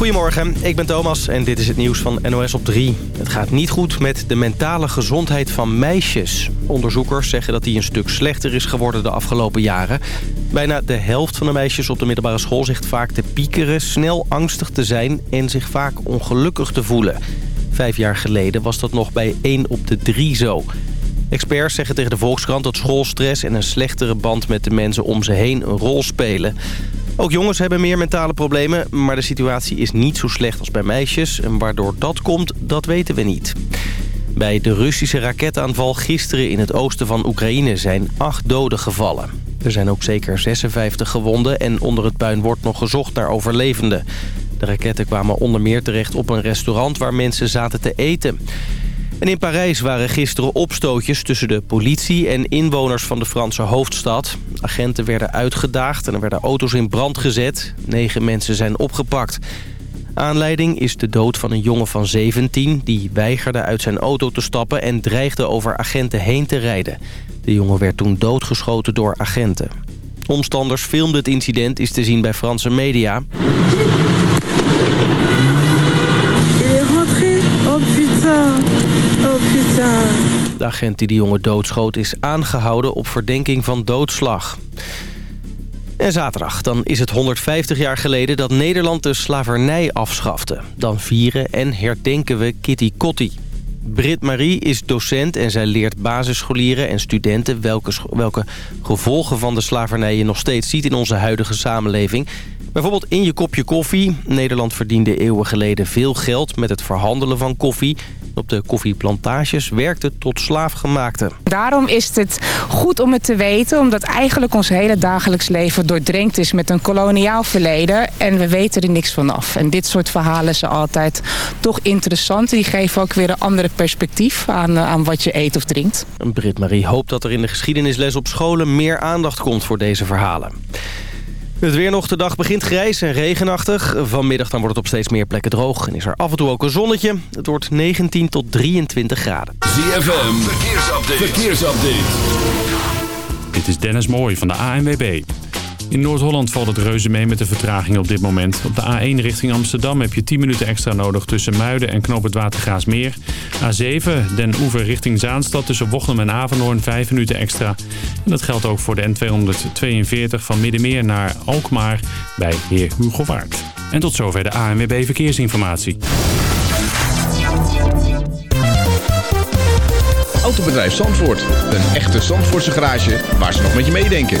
Goedemorgen, ik ben Thomas en dit is het nieuws van NOS op 3. Het gaat niet goed met de mentale gezondheid van meisjes. Onderzoekers zeggen dat die een stuk slechter is geworden de afgelopen jaren. Bijna de helft van de meisjes op de middelbare school zegt vaak te piekeren... snel angstig te zijn en zich vaak ongelukkig te voelen. Vijf jaar geleden was dat nog bij 1 op de 3 zo. Experts zeggen tegen de Volkskrant dat schoolstress en een slechtere band met de mensen om ze heen een rol spelen. Ook jongens hebben meer mentale problemen, maar de situatie is niet zo slecht als bij meisjes. En waardoor dat komt, dat weten we niet. Bij de Russische raketaanval gisteren in het oosten van Oekraïne zijn acht doden gevallen. Er zijn ook zeker 56 gewonden en onder het puin wordt nog gezocht naar overlevenden. De raketten kwamen onder meer terecht op een restaurant waar mensen zaten te eten. En in Parijs waren gisteren opstootjes tussen de politie en inwoners van de Franse hoofdstad. Agenten werden uitgedaagd en er werden auto's in brand gezet. Negen mensen zijn opgepakt. Aanleiding is de dood van een jongen van 17... die weigerde uit zijn auto te stappen en dreigde over agenten heen te rijden. De jongen werd toen doodgeschoten door agenten. Omstanders filmden het incident, is te zien bij Franse media. De agent die de jongen doodschoot is aangehouden op verdenking van doodslag. En zaterdag, dan is het 150 jaar geleden dat Nederland de slavernij afschafte. Dan vieren en herdenken we Kitty Kotti. Brit Marie is docent en zij leert basisscholieren en studenten... Welke, welke gevolgen van de slavernij je nog steeds ziet in onze huidige samenleving. Bijvoorbeeld in je kopje koffie. Nederland verdiende eeuwen geleden veel geld met het verhandelen van koffie... Op de koffieplantages werkte tot slaafgemaakte. Daarom is het goed om het te weten, omdat eigenlijk ons hele dagelijks leven doordrenkt is met een koloniaal verleden en we weten er niks van af. En dit soort verhalen zijn altijd toch interessant. Die geven ook weer een andere perspectief aan, eh, aan wat je eet of drinkt. Brit-Marie hoopt dat er in de geschiedenisles op scholen meer aandacht komt voor deze verhalen. Het weer nog, de dag begint grijs en regenachtig. Vanmiddag dan wordt het op steeds meer plekken droog en is er af en toe ook een zonnetje. Het wordt 19 tot 23 graden. ZFM, verkeersupdate. verkeersupdate. Dit is Dennis Mooij van de ANWB. In Noord-Holland valt het reuze mee met de vertraging op dit moment. Op de A1 richting Amsterdam heb je 10 minuten extra nodig tussen Muiden en Knoop het Watergraasmeer. A7 Den Oever richting Zaanstad tussen Wochnum en Avanhoorn 5 minuten extra. En dat geldt ook voor de N242 van Middenmeer naar Alkmaar bij Heer Hugo Waard. En tot zover de ANWB Verkeersinformatie. Autobedrijf Zandvoort. Een echte Zandvoortse garage waar ze nog met je meedenken.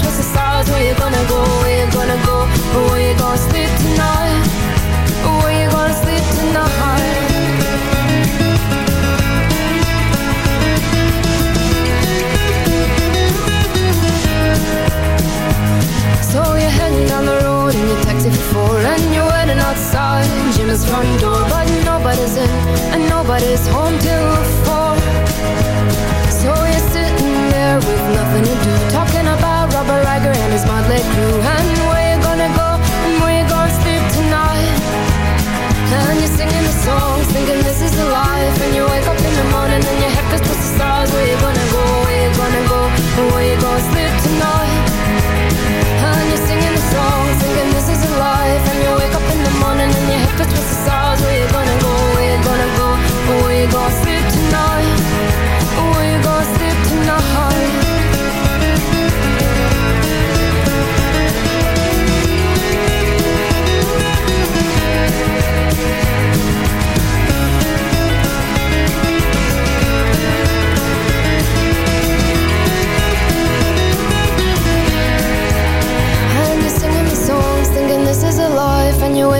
stars. Where you gonna go? Where you gonna go? Where you gonna sleep tonight? Where you gonna sleep tonight? So you're heading down the road in your taxi for four And you're waiting outside Jim's front door But nobody's in and nobody's home till four So you're sitting there with nothing to do Talking about And his motley crew And where you gonna go? And where you gonna sleep tonight? And you're singing the songs thinking this is a life. And you wake up in the morning and your head feels towards the stars. Where you gonna go, where you gonna go? And where you gonna sleep tonight? And you're singing the song, thinking this is a life. And you wake up in the morning and your hip is twist the stars. Where you gonna go, where you gonna go? Or where you gonna sleep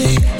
Crazy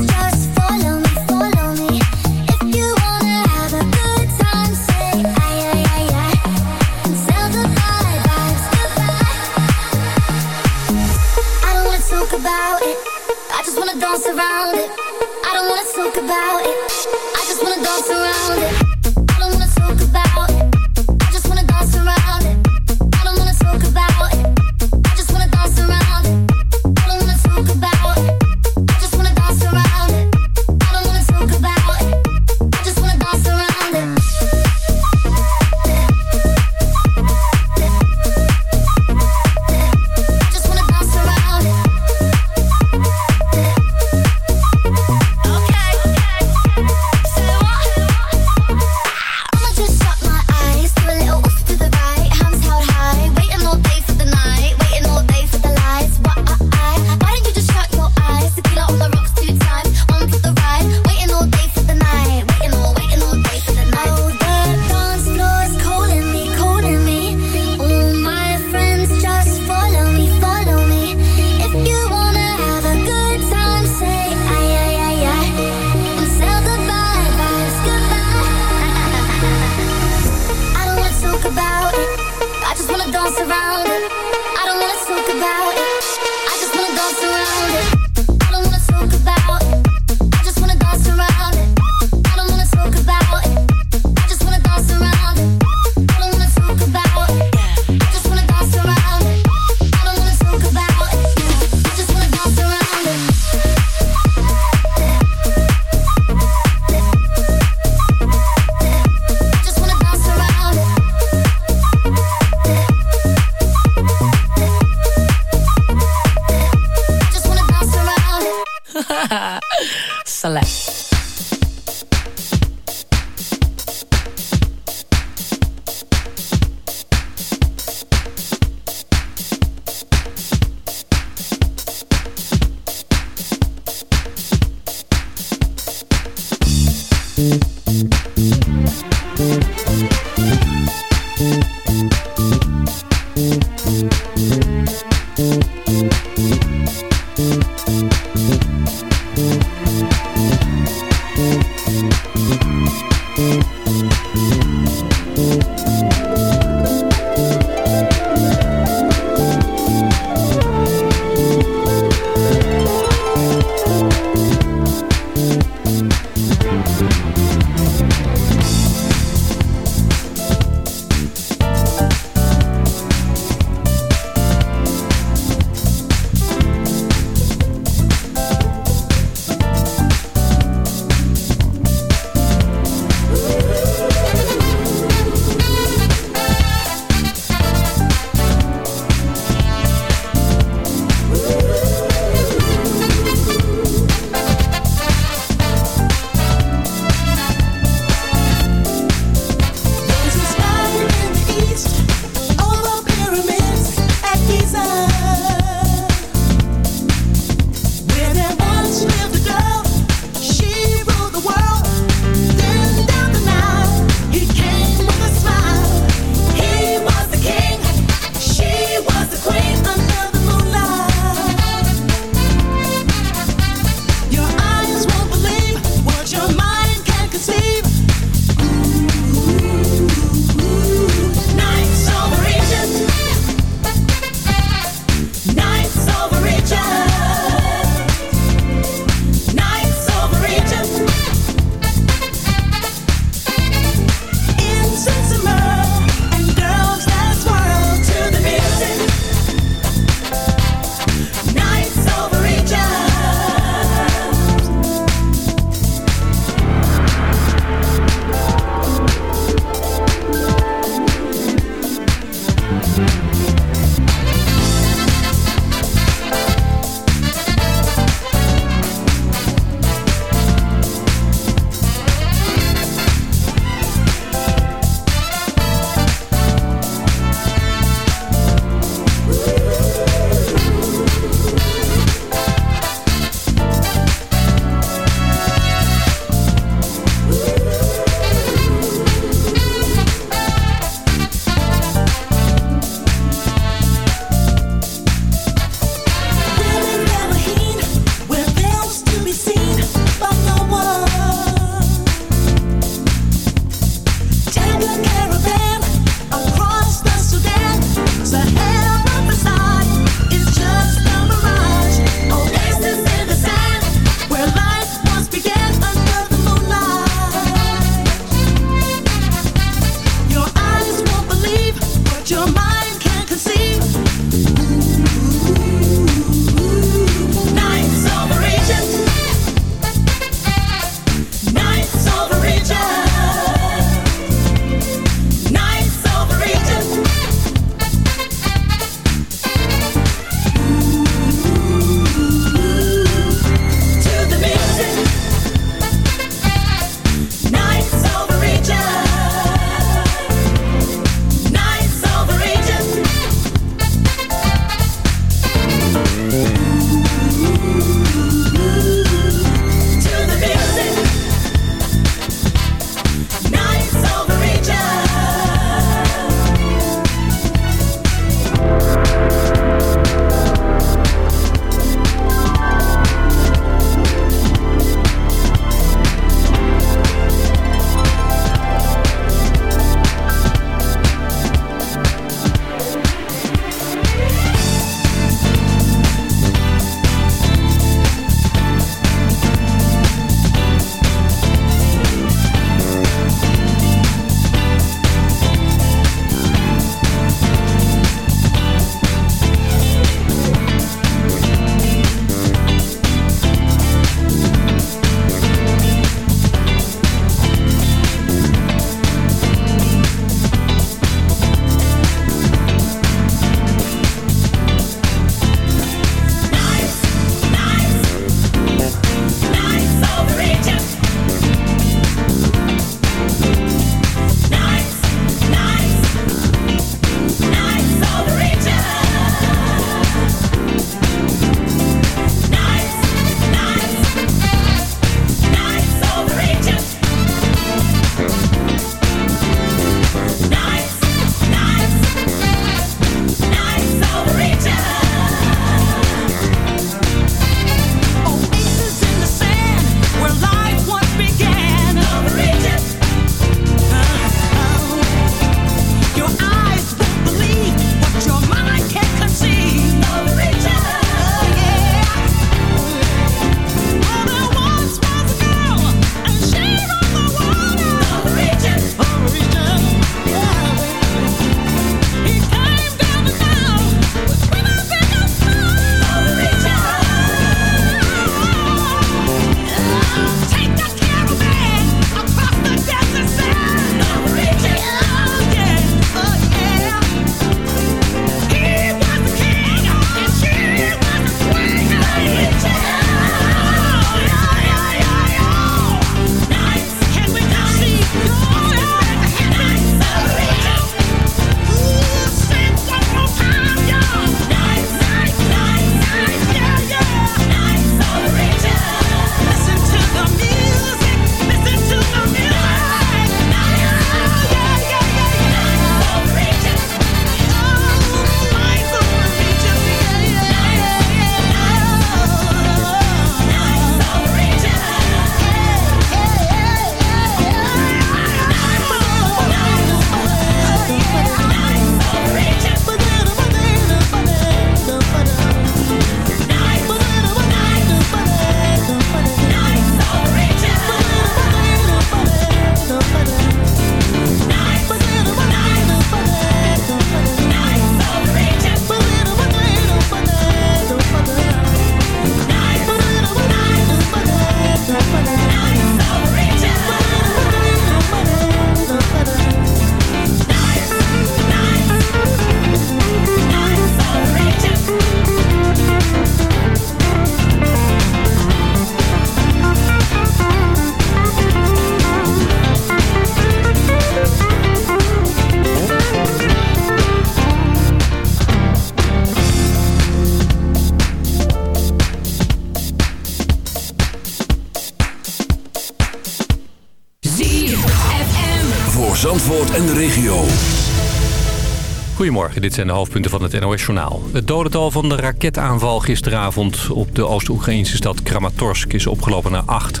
Goedemorgen, dit zijn de hoofdpunten van het NOS-journaal. Het dodental van de raketaanval gisteravond op de Oost-Oekraïnse stad Kramatorsk is opgelopen naar acht.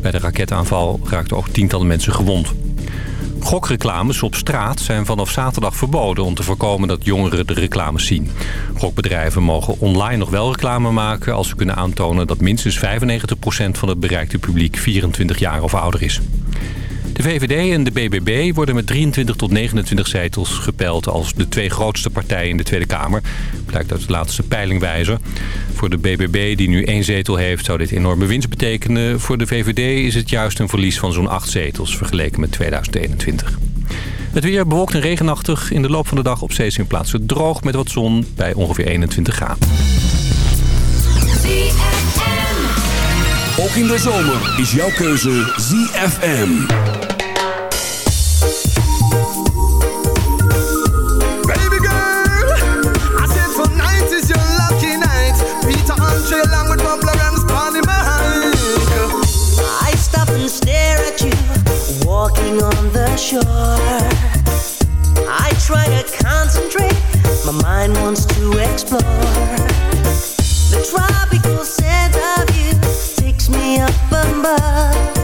Bij de raketaanval raakten ook tientallen mensen gewond. Gokreclames op straat zijn vanaf zaterdag verboden om te voorkomen dat jongeren de reclames zien. Gokbedrijven mogen online nog wel reclame maken als ze kunnen aantonen dat minstens 95% van het bereikte publiek 24 jaar of ouder is. De VVD en de BBB worden met 23 tot 29 zetels gepeld als de twee grootste partijen in de Tweede Kamer. Blijkt uit de laatste peilingwijzer. Voor de BBB, die nu één zetel heeft, zou dit enorme winst betekenen. Voor de VVD is het juist een verlies van zo'n acht zetels vergeleken met 2021. Het weer bewolkt en regenachtig. In de loop van de dag op steeds in plaatsen droog met wat zon bij ongeveer 21 graden. Ook in de zomer is jouw keuze ZFM. my mind wants to explore. The tropical scent of you takes me up above.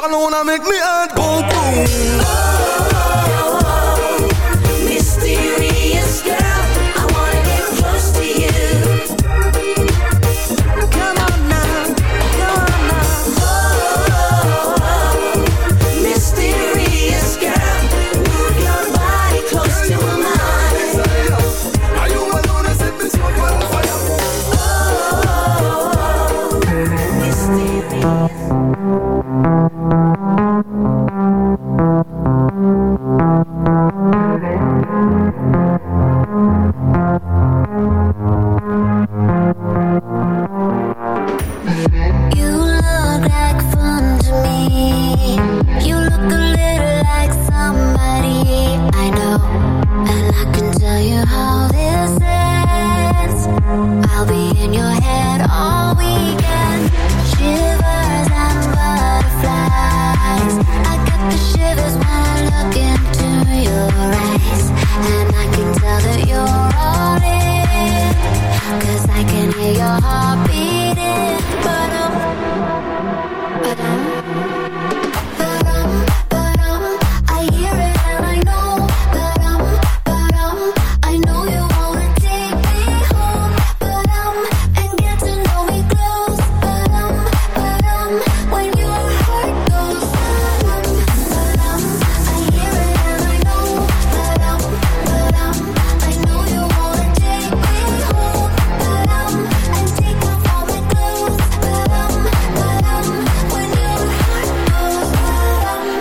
This alone I make me heart boom boom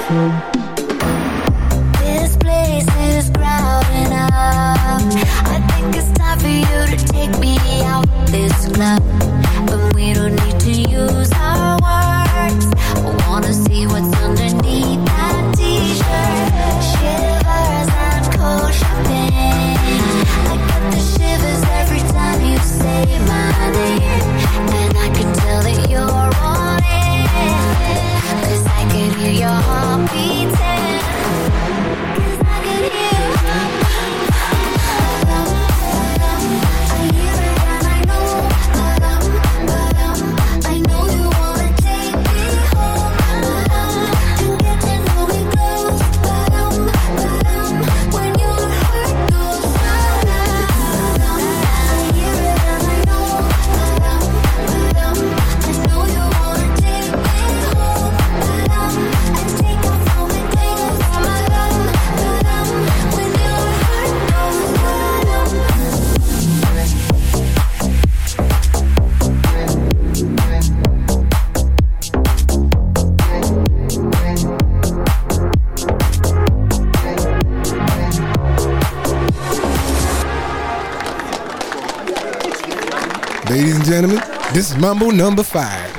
Thank you. Mambo number five.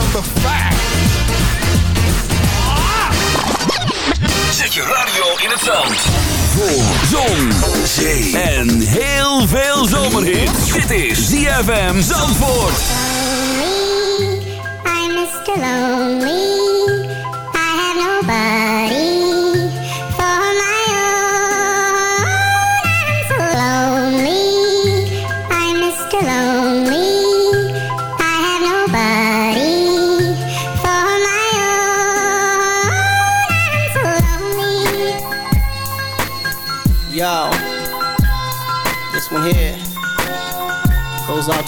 Number five. Zet je radio in het zand. Voor zon, zee en heel veel zomerhit. Dit is ZFM Zandvoort. I'm a Mr. Lonely.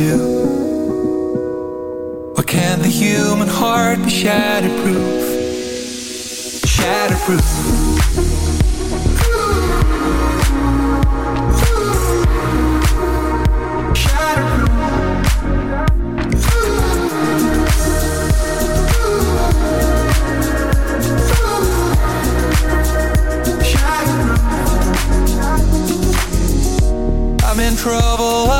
do? Or can the human heart be shatterproof? Shatterproof. trouble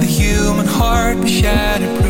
The human heart be shatterproof?